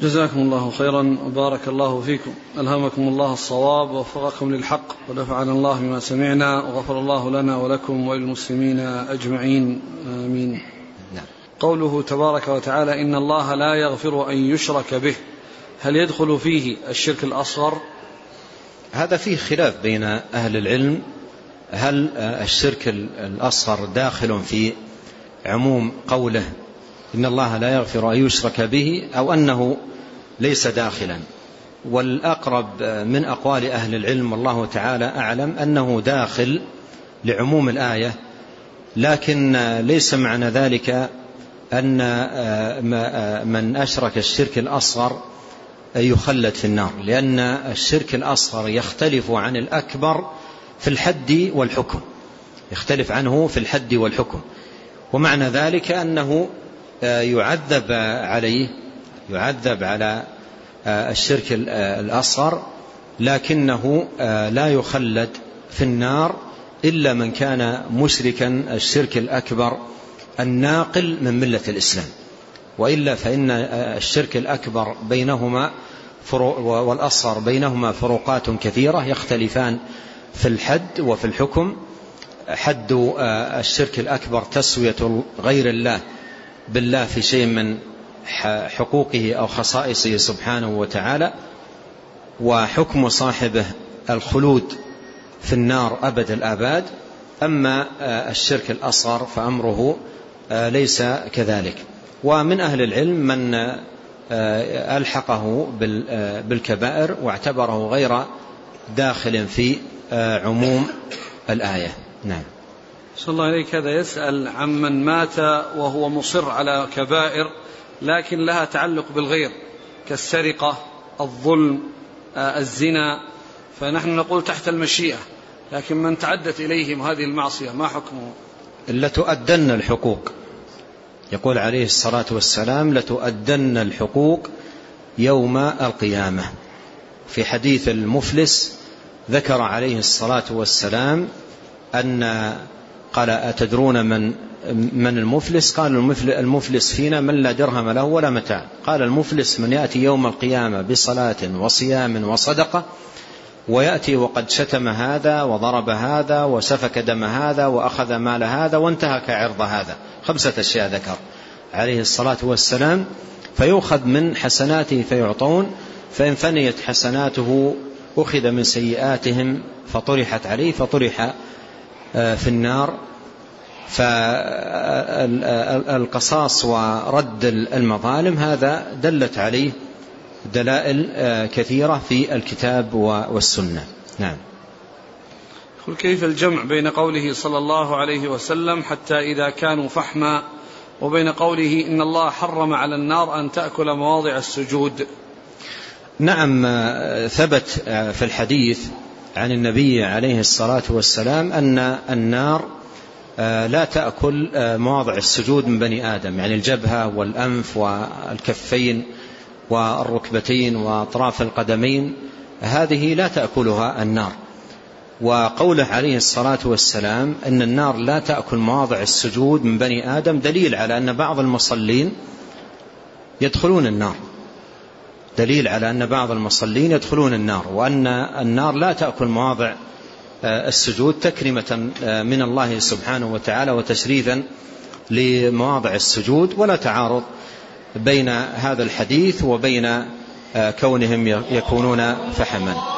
جزاكم الله خيرا وبارك الله فيكم. ألهمكم الله الصواب ووفقكم للحق ونفعنا الله بما سمعنا وغفر الله لنا ولكم وللمسلمين أجمعين. آمين. نعم. قوله تبارك وتعالى إن الله لا يغفر أن يشرك به. هل يدخل فيه الشرك الأصغر؟ هذا فيه خلاف بين أهل العلم. هل الشرك الأصغر داخل في عموم قوله إن الله لا يغفر أن يشرك به أو أنه ليس داخلا. والأقرب من أقوال أهل العلم والله تعالى أعلم أنه داخل لعموم الآية لكن ليس معنى ذلك أن من أشرك الشرك الأصغر يخلد في النار لأن الشرك الأصغر يختلف عن الأكبر في الحد والحكم يختلف عنه في الحد والحكم. ومعنى ذلك أنه يعذب عليه يعذب على الشرك الأصغر لكنه لا يخلد في النار إلا من كان مشركا الشرك الأكبر الناقل من ملة الإسلام. وإلا فإن الشرك الأكبر بينهما والأصغر بينهما فروقات كثيرة يختلفان في الحد وفي الحكم. حد الشرك الأكبر تسوية غير الله بالله في شيء من حقوقه أو خصائصه سبحانه وتعالى وحكم صاحبه الخلود في النار أبد الآباد أما الشرك الأصغر فأمره ليس كذلك. ومن أهل العلم من ألحقه بالكبائر واعتبره غير داخل في عموم الآية. نعم. صلى الله عليك هذا يسأل عمن مات وهو مصر على كبائر لكن لها تعلق بالغير كالسرقة الظلم الزنا. فنحن نقول تحت المشيئة لكن من تعدت إليهم هذه المعصية ما حكمه؟ لتؤدن الحقوق. يقول عليه الصلاة والسلام لتؤدن الحقوق يوم القيامة. في حديث المفلس ذكر عليه الصلاة والسلام أن قال أتدرون من من المفلس؟ قال المفلس فينا من لا درهم له ولا متاع. قال المفلس من يأتي يوم القيامة بصلاة وصيام وصدقة ويأتي وقد شتم هذا وضرب هذا وسفك دم هذا وأخذ مال هذا وانتهك عرض هذا. خمسة أشياء ذكر. عليه الصلاة والسلام فيؤخذ من حسناته فيعطون فإن فنيت حسناته أخذ من سيئاتهم فطرحت عليه فطرح في النار. فالقصاص ورد المظالم هذا دلت عليه دلائل كثيرة في الكتاب والسنة. نعم. قل كيف الجمع بين قوله صلى الله عليه وسلم حتى إذا كانوا فحما وبين قوله إن الله حرم على النار أن تأكل مواضع السجود؟ نعم ثبت في الحديث عن النبي عليه الصلاة والسلام أن النار لا تأكل مواضع السجود من بني آدم يعني الجبهة والأنف والكفين والركبتين وأطراف القدمين هذه لا تأكلها النار. وقوله عليه الصلاة والسلام أن النار لا تأكل مواضع السجود من بني آدم دليل على أن بعض المصلين يدخلون النار. دليل على أن بعض المصلين يدخلون النار وأن النار لا تأكل مواضع السجود تكرمة من الله سبحانه وتعالى وتشريفا لمواضع السجود ولا تعارض بين هذا الحديث وبين كونهم يكونون فحما.